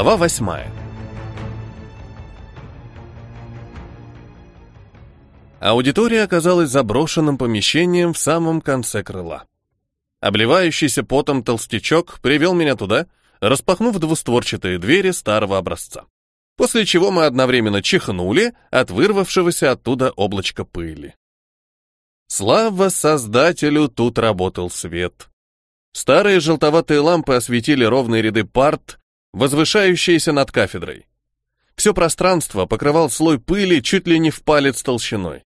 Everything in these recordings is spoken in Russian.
Глава восьмая. Аудитория оказалась заброшенным помещением в самом конце крыла. Обливающийся потом толстячок привел меня туда, распахнув двустворчатые двери старого образца. После чего мы одновременно чихнули от вырвавшегося оттуда облачка пыли. Слава Создателю, тут работал свет. Старые желтоватые лампы осветили ровные ряды парт, возвышающиеся над кафедрой. Все пространство покрывал слой пыли чуть ли не в палец толщиной.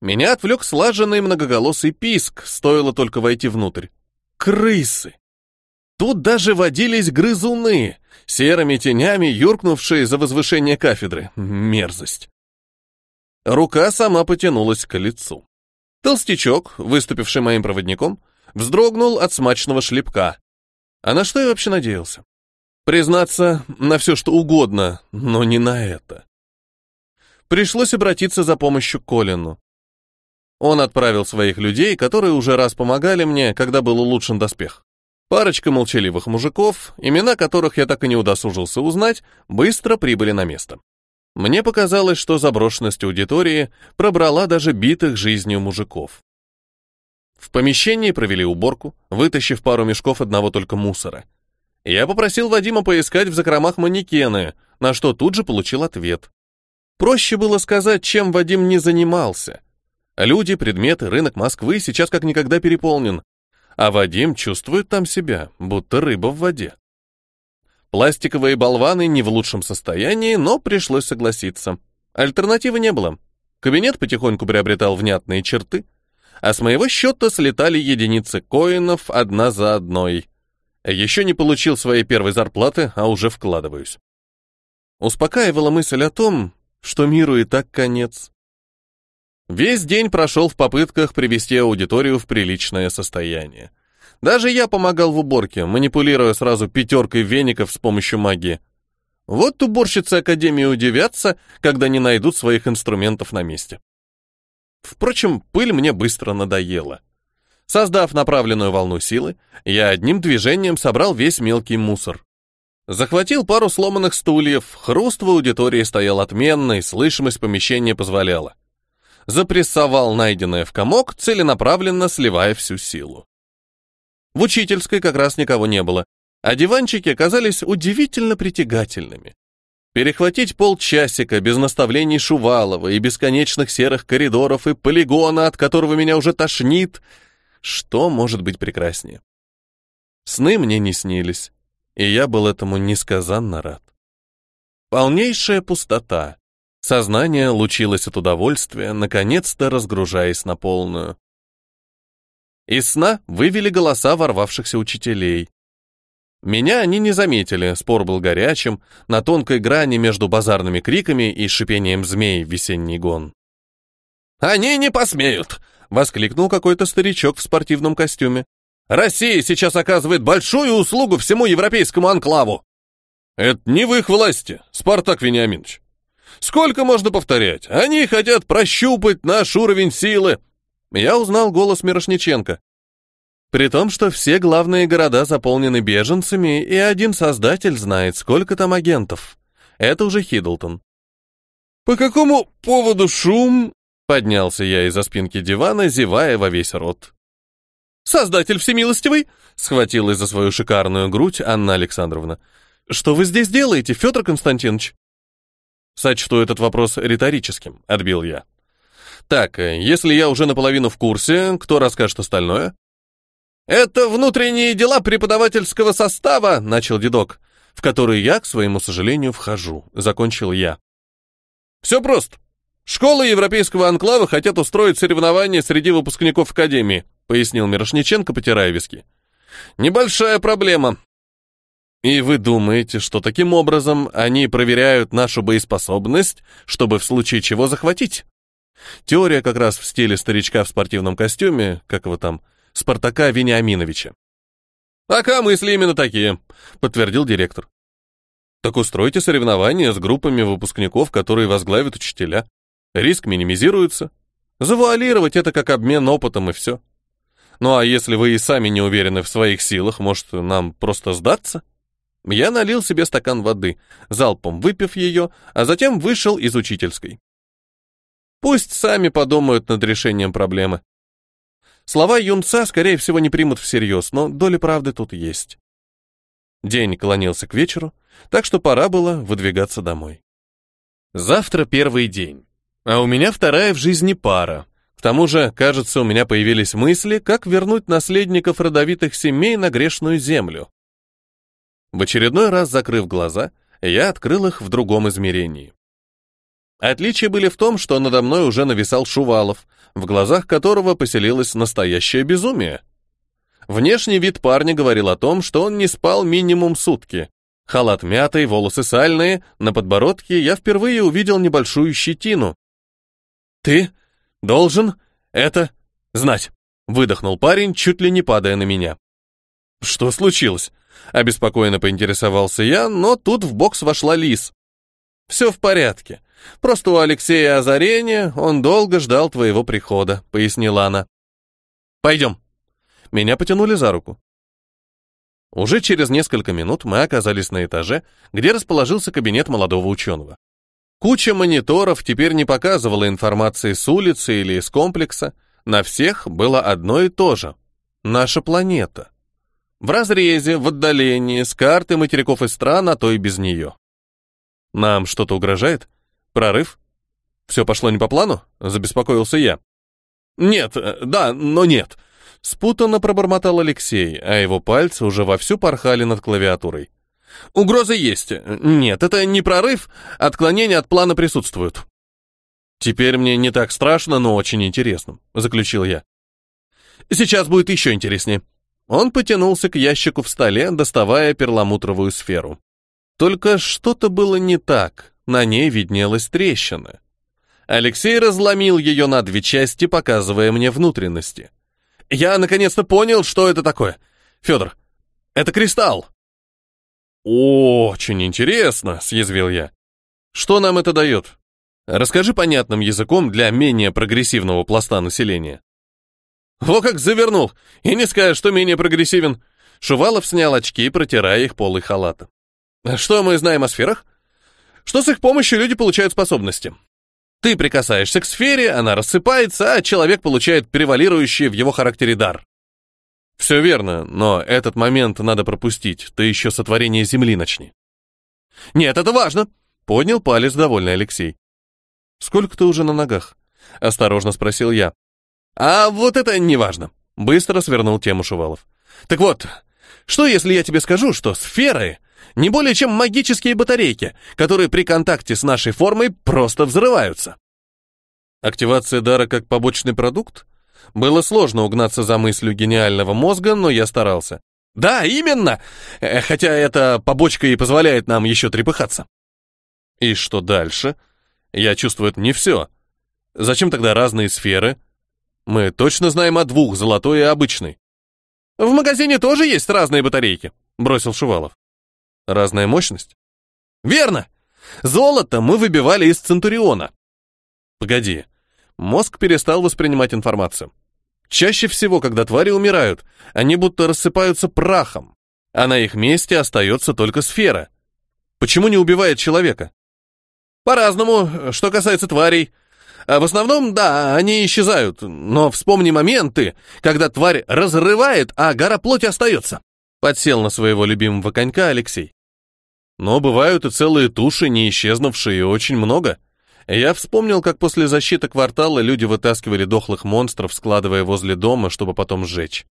Меня отвлек слаженный многоголосый писк, стоило только войти внутрь. Крысы! Тут даже водились грызуны, серыми тенями юркнувшие за возвышение кафедры. Мерзость. Рука сама потянулась к лицу. Толстячок, выступивший моим проводником, вздрогнул от смачного шлепка. А на что я вообще надеялся? Признаться, на все что угодно, но не на это. Пришлось обратиться за помощью к Колину. Он отправил своих людей, которые уже раз помогали мне, когда был улучшен доспех. Парочка молчаливых мужиков, имена которых я так и не удосужился узнать, быстро прибыли на место. Мне показалось, что заброшенность аудитории пробрала даже битых жизнью мужиков. В помещении провели уборку, вытащив пару мешков одного только мусора. Я попросил Вадима поискать в закромах манекены, на что тут же получил ответ. Проще было сказать, чем Вадим не занимался. Люди, предметы, рынок Москвы сейчас как никогда переполнен, а Вадим чувствует там себя, будто рыба в воде. Пластиковые болваны не в лучшем состоянии, но пришлось согласиться. Альтернативы не было. Кабинет потихоньку приобретал внятные черты, а с моего счета слетали единицы коинов одна за одной. Еще не получил своей первой зарплаты, а уже вкладываюсь. Успокаивала мысль о том, что миру и так конец. Весь день прошел в попытках привести аудиторию в приличное состояние. Даже я помогал в уборке, манипулируя сразу пятеркой веников с помощью магии. Вот уборщицы Академии удивятся, когда не найдут своих инструментов на месте. Впрочем, пыль мне быстро надоела. Создав направленную волну силы, я одним движением собрал весь мелкий мусор. Захватил пару сломанных стульев, хруст в аудитории стоял отменный, слышимость помещения позволяла запрессовал найденное в комок, целенаправленно сливая всю силу. В учительской как раз никого не было, а диванчики оказались удивительно притягательными. Перехватить полчасика без наставлений Шувалова и бесконечных серых коридоров и полигона, от которого меня уже тошнит, что может быть прекраснее? Сны мне не снились, и я был этому несказанно рад. Полнейшая пустота, Сознание лучилось от удовольствия, наконец-то разгружаясь на полную. Из сна вывели голоса ворвавшихся учителей. Меня они не заметили, спор был горячим, на тонкой грани между базарными криками и шипением змей весенний гон. «Они не посмеют!» — воскликнул какой-то старичок в спортивном костюме. «Россия сейчас оказывает большую услугу всему европейскому анклаву!» «Это не в их власти, Спартак Вениаминович. Сколько можно повторять? Они хотят прощупать наш уровень силы. Я узнал голос Мирошниченко. При том, что все главные города заполнены беженцами, и один создатель знает, сколько там агентов. Это уже Хиддлтон. «По какому поводу шум?» Поднялся я из-за спинки дивана, зевая во весь рот. «Создатель всемилостивый!» — схватилась за свою шикарную грудь Анна Александровна. «Что вы здесь делаете, Федор Константинович?» Сочту этот вопрос риторическим, отбил я. Так, если я уже наполовину в курсе, кто расскажет остальное? Это внутренние дела преподавательского состава, начал дедок, в который я, к своему сожалению, вхожу, закончил я. Все просто. Школы Европейского анклава хотят устроить соревнования среди выпускников Академии, пояснил Мирошниченко, потирая виски. Небольшая проблема. И вы думаете, что таким образом они проверяют нашу боеспособность, чтобы в случае чего захватить? Теория как раз в стиле старичка в спортивном костюме, как его там, Спартака Вениаминовича. «Пока мысли именно такие», — подтвердил директор. «Так устройте соревнования с группами выпускников, которые возглавят учителя. Риск минимизируется. Завуалировать это как обмен опытом и все. Ну а если вы и сами не уверены в своих силах, может, нам просто сдаться?» Я налил себе стакан воды, залпом выпив ее, а затем вышел из учительской. Пусть сами подумают над решением проблемы. Слова юнца, скорее всего, не примут всерьез, но доля правды тут есть. День клонился к вечеру, так что пора было выдвигаться домой. Завтра первый день, а у меня вторая в жизни пара. К тому же, кажется, у меня появились мысли, как вернуть наследников родовитых семей на грешную землю. В очередной раз закрыв глаза, я открыл их в другом измерении. Отличия были в том, что надо мной уже нависал Шувалов, в глазах которого поселилось настоящее безумие. Внешний вид парня говорил о том, что он не спал минимум сутки. Халат мятый, волосы сальные, на подбородке я впервые увидел небольшую щетину. «Ты должен это знать», — выдохнул парень, чуть ли не падая на меня. «Что случилось?» — обеспокоенно поинтересовался я, но тут в бокс вошла Лис. «Все в порядке. Просто у Алексея озарение, он долго ждал твоего прихода», — пояснила она. «Пойдем». Меня потянули за руку. Уже через несколько минут мы оказались на этаже, где расположился кабинет молодого ученого. Куча мониторов теперь не показывала информации с улицы или из комплекса. На всех было одно и то же. Наша планета. В разрезе, в отдалении, с карты материков и стран, а то и без нее. Нам что-то угрожает? Прорыв? Все пошло не по плану? Забеспокоился я. Нет, э, да, но нет. Спутанно пробормотал Алексей, а его пальцы уже вовсю порхали над клавиатурой. Угрозы есть. Нет, это не прорыв, отклонения от плана присутствуют. Теперь мне не так страшно, но очень интересно, заключил я. Сейчас будет еще интереснее. Он потянулся к ящику в столе, доставая перламутровую сферу. Только что-то было не так, на ней виднелась трещина. Алексей разломил ее на две части, показывая мне внутренности. Я наконец-то понял, что это такое. Федор, это кристалл. Очень интересно, съязвил я. Что нам это дает? Расскажи понятным языком для менее прогрессивного пласта населения. Во как завернул! И не скажешь, что менее прогрессивен. Шувалов снял очки, протирая их полой халата. Что мы знаем о сферах? Что с их помощью люди получают способности. Ты прикасаешься к сфере, она рассыпается, а человек получает превалирующий в его характере дар. Все верно, но этот момент надо пропустить, ты еще сотворение земли начни. Нет, это важно, поднял палец довольный Алексей. Сколько ты уже на ногах? Осторожно спросил я. А вот это не важно, быстро свернул тему Шувалов. Так вот, что если я тебе скажу, что сферы не более чем магические батарейки, которые при контакте с нашей формой просто взрываются. Активация дара как побочный продукт? Было сложно угнаться за мыслью гениального мозга, но я старался. Да, именно! Э, хотя эта побочка и позволяет нам еще трепыхаться. И что дальше? Я чувствую, это не все. Зачем тогда разные сферы? Мы точно знаем о двух, золотой и обычной. В магазине тоже есть разные батарейки, бросил Шувалов. Разная мощность? Верно! Золото мы выбивали из Центуриона. Погоди. Мозг перестал воспринимать информацию. Чаще всего, когда твари умирают, они будто рассыпаются прахом, а на их месте остается только сфера. Почему не убивает человека? По-разному, что касается тварей. А в основном, да, они исчезают, но вспомни моменты, когда тварь разрывает, а гора плоти остается. Подсел на своего любимого конька Алексей. Но бывают и целые туши, не исчезнувшие, очень много. Я вспомнил, как после защиты квартала люди вытаскивали дохлых монстров, складывая возле дома, чтобы потом сжечь.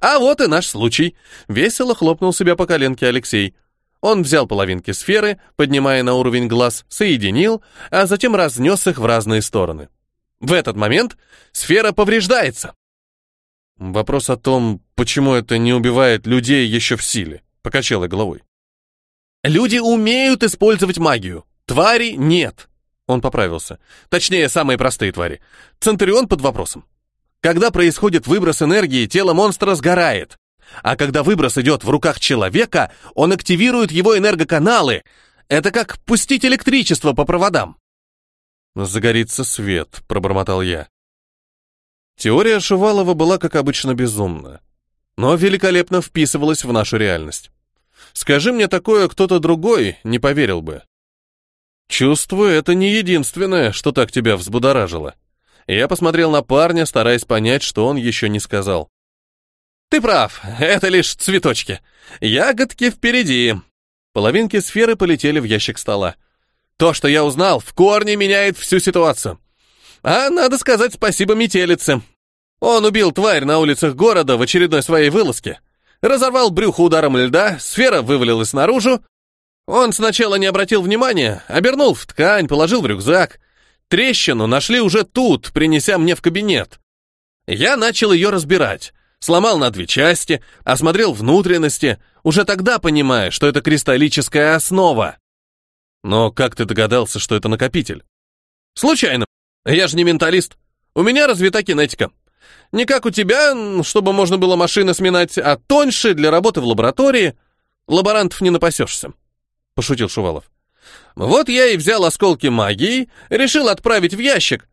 А вот и наш случай. Весело хлопнул себя по коленке Алексей. Он взял половинки сферы, поднимая на уровень глаз, соединил, а затем разнес их в разные стороны. В этот момент сфера повреждается. Вопрос о том, почему это не убивает людей еще в силе, покачала головой. Люди умеют использовать магию, твари нет. Он поправился. Точнее, самые простые твари. Центурион под вопросом. Когда происходит выброс энергии, тело монстра сгорает. А когда выброс идет в руках человека, он активирует его энергоканалы. Это как пустить электричество по проводам. «Загорится свет», — пробормотал я. Теория Шувалова была, как обычно, безумна, но великолепно вписывалась в нашу реальность. Скажи мне такое кто-то другой, не поверил бы. Чувствую, это не единственное, что так тебя взбудоражило. Я посмотрел на парня, стараясь понять, что он еще не сказал. Ты прав, это лишь цветочки. Ягодки впереди. Половинки сферы полетели в ящик стола. То, что я узнал, в корне меняет всю ситуацию. А надо сказать спасибо метелице. Он убил тварь на улицах города в очередной своей вылазке. Разорвал брюхо ударом льда, сфера вывалилась наружу. Он сначала не обратил внимания, обернул в ткань, положил в рюкзак. Трещину нашли уже тут, принеся мне в кабинет. Я начал ее разбирать. Сломал на две части, осмотрел внутренности, уже тогда понимая, что это кристаллическая основа. Но как ты догадался, что это накопитель? Случайно. Я же не менталист. У меня развита кинетика. Не как у тебя, чтобы можно было машины сминать, а тоньше для работы в лаборатории. Лаборантов не напасешься. Пошутил Шувалов. Вот я и взял осколки магии, решил отправить в ящик.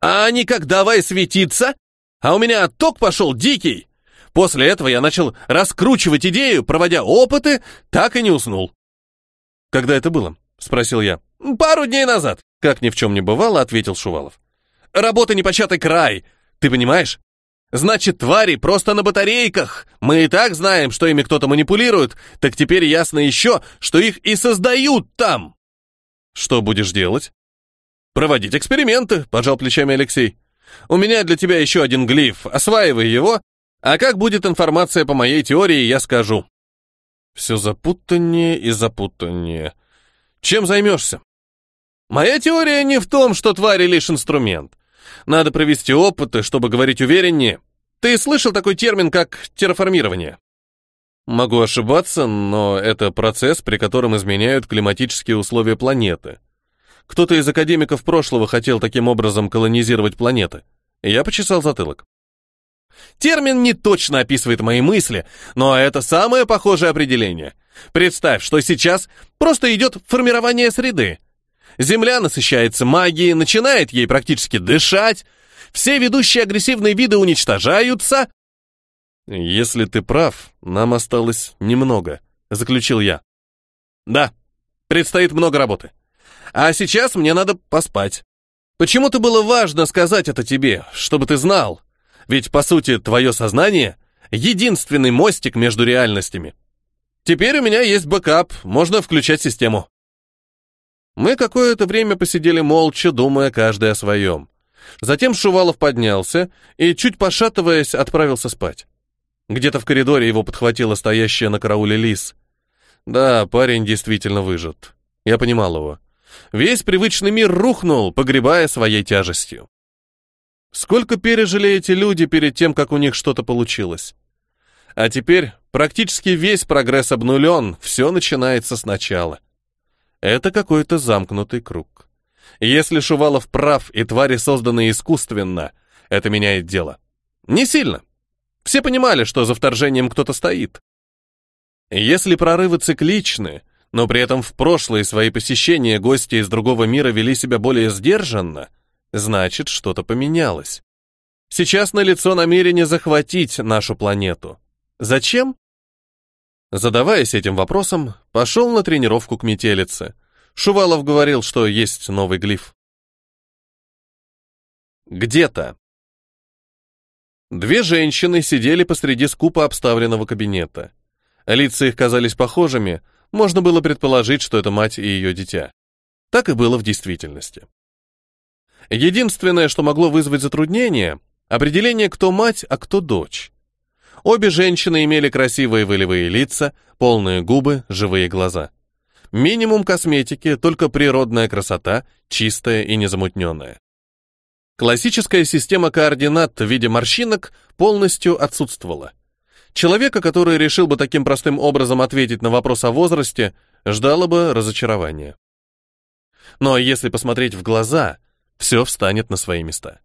А они как давай светиться, а у меня отток пошел дикий. После этого я начал раскручивать идею, проводя опыты, так и не уснул. Когда это было? — спросил я. «Пару дней назад», — как ни в чем не бывало, ответил Шувалов. «Работа непочатый край, ты понимаешь? Значит, твари просто на батарейках. Мы и так знаем, что ими кто-то манипулирует, так теперь ясно еще, что их и создают там». «Что будешь делать?» «Проводить эксперименты», — пожал плечами Алексей. «У меня для тебя еще один глиф, осваивай его, а как будет информация по моей теории, я скажу». «Все запутаннее и запутаннее», чем займешься? Моя теория не в том, что твари лишь инструмент. Надо провести опыты, чтобы говорить увереннее. Ты слышал такой термин, как терраформирование? Могу ошибаться, но это процесс, при котором изменяют климатические условия планеты. Кто-то из академиков прошлого хотел таким образом колонизировать планеты. Я почесал затылок. Термин не точно описывает мои мысли, но это самое похожее определение — Представь, что сейчас просто идет формирование среды. Земля насыщается магией, начинает ей практически дышать, все ведущие агрессивные виды уничтожаются. Если ты прав, нам осталось немного, заключил я. Да, предстоит много работы. А сейчас мне надо поспать. Почему-то было важно сказать это тебе, чтобы ты знал. Ведь, по сути, твое сознание — единственный мостик между реальностями. Теперь у меня есть бэкап, можно включать систему. Мы какое-то время посидели молча, думая каждый о своем. Затем Шувалов поднялся и, чуть пошатываясь, отправился спать. Где-то в коридоре его подхватила стоящая на карауле лис. Да, парень действительно выжит. Я понимал его. Весь привычный мир рухнул, погребая своей тяжестью. Сколько пережили эти люди перед тем, как у них что-то получилось? А теперь практически весь прогресс обнулен, все начинается сначала. Это какой-то замкнутый круг. Если Шувалов прав и твари созданы искусственно, это меняет дело. Не сильно. Все понимали, что за вторжением кто-то стоит. Если прорывы цикличны, но при этом в прошлые свои посещения гости из другого мира вели себя более сдержанно, значит, что-то поменялось. Сейчас налицо намерение захватить нашу планету. Зачем? Задаваясь этим вопросом, пошел на тренировку к метелице. Шувалов говорил, что есть новый глиф. Где-то. Две женщины сидели посреди скупо обставленного кабинета. Лица их казались похожими, можно было предположить, что это мать и ее дитя. Так и было в действительности. Единственное, что могло вызвать затруднение — определение, кто мать, а кто дочь. Обе женщины имели красивые волевые лица, полные губы, живые глаза. Минимум косметики, только природная красота, чистая и незамутненная. Классическая система координат в виде морщинок полностью отсутствовала. Человека, который решил бы таким простым образом ответить на вопрос о возрасте, ждало бы разочарование. Но если посмотреть в глаза, все встанет на свои места.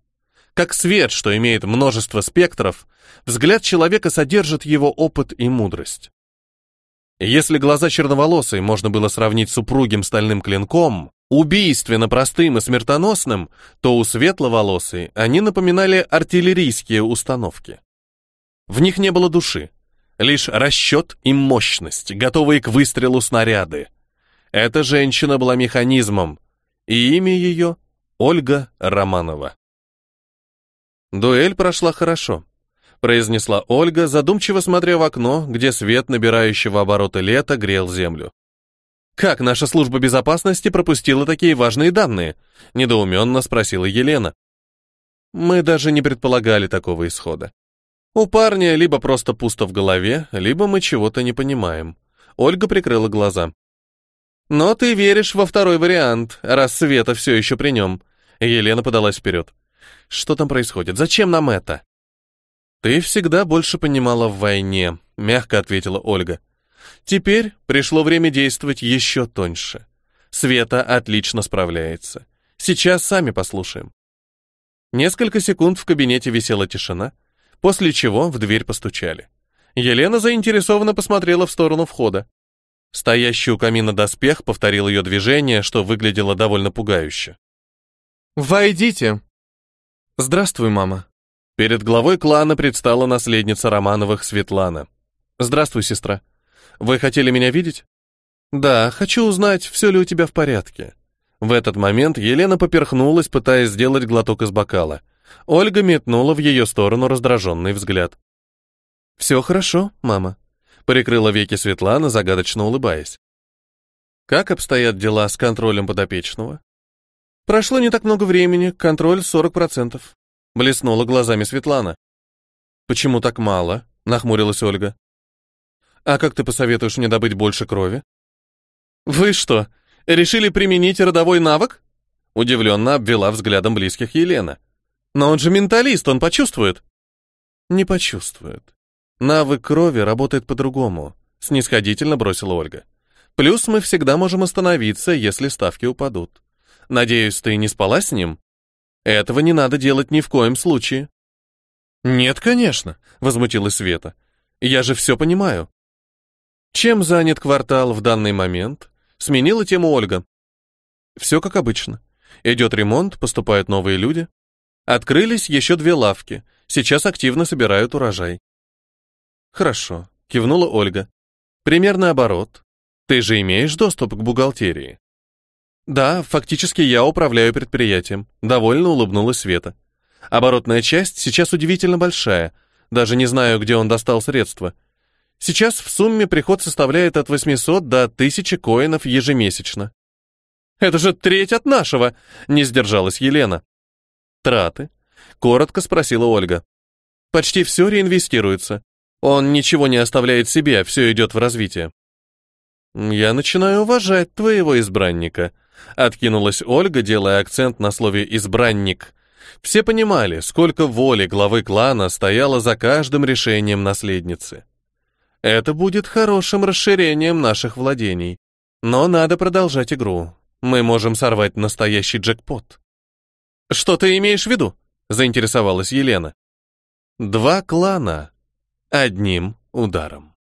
Как свет, что имеет множество спектров, взгляд человека содержит его опыт и мудрость. Если глаза черноволосой можно было сравнить с упругим стальным клинком, убийственно простым и смертоносным, то у светловолосой они напоминали артиллерийские установки. В них не было души. Лишь расчет и мощность, готовые к выстрелу снаряды. Эта женщина была механизмом, и имя ее — Ольга Романова. Дуэль прошла хорошо, произнесла Ольга, задумчиво смотря в окно, где свет набирающего обороты лета грел землю. «Как наша служба безопасности пропустила такие важные данные?» — недоуменно спросила Елена. Мы даже не предполагали такого исхода. У парня либо просто пусто в голове, либо мы чего-то не понимаем. Ольга прикрыла глаза. «Но ты веришь во второй вариант, раз Света все еще при нем». Елена подалась вперед. Что там происходит? Зачем нам это? Ты всегда больше понимала в войне, мягко ответила Ольга. Теперь пришло время действовать еще тоньше. Света отлично справляется. Сейчас сами послушаем. Несколько секунд в кабинете висела тишина, после чего в дверь постучали. Елена заинтересованно посмотрела в сторону входа. Стоящий у камина доспех повторил ее движение, что выглядело довольно пугающе. «Войдите!» «Здравствуй, мама». Перед главой клана предстала наследница Романовых Светлана. «Здравствуй, сестра. Вы хотели меня видеть?» «Да, хочу узнать, все ли у тебя в порядке». В этот момент Елена поперхнулась, пытаясь сделать глоток из бокала. Ольга метнула в ее сторону раздраженный взгляд. «Все хорошо, мама», — прикрыла веки Светлана, загадочно улыбаясь. «Как обстоят дела с контролем подопечного?» Прошло не так много времени, контроль 40%. Блеснула глазами Светлана. Почему так мало? Нахмурилась Ольга. А как ты посоветуешь мне добыть больше крови? Вы что, решили применить родовой навык? Удивленно обвела взглядом близких Елена. Но он же менталист, он почувствует. Не почувствует. Навык крови работает по-другому, снисходительно бросила Ольга. Плюс мы всегда можем остановиться, если ставки упадут. Надеюсь, ты не спала с ним? Этого не надо делать ни в коем случае. Нет, конечно, возмутилась Света. Я же все понимаю. Чем занят квартал в данный момент? Сменила тему Ольга. Все как обычно. Идет ремонт, поступают новые люди. Открылись еще две лавки. Сейчас активно собирают урожай. Хорошо, кивнула Ольга. Примерно оборот. Ты же имеешь доступ к бухгалтерии. Да, фактически я управляю предприятием. Довольно улыбнулась Света. Оборотная часть сейчас удивительно большая. Даже не знаю, где он достал средства. Сейчас в сумме приход составляет от 800 до 1000 коинов ежемесячно. Это же треть от нашего, не сдержалась Елена. Траты? Коротко спросила Ольга. Почти все реинвестируется. Он ничего не оставляет себе, все идет в развитие. Я начинаю уважать твоего избранника, Откинулась Ольга, делая акцент на слове «избранник». Все понимали, сколько воли главы клана стояло за каждым решением наследницы. Это будет хорошим расширением наших владений. Но надо продолжать игру. Мы можем сорвать настоящий джекпот. Что ты имеешь в виду? заинтересовалась Елена. Два клана одним ударом.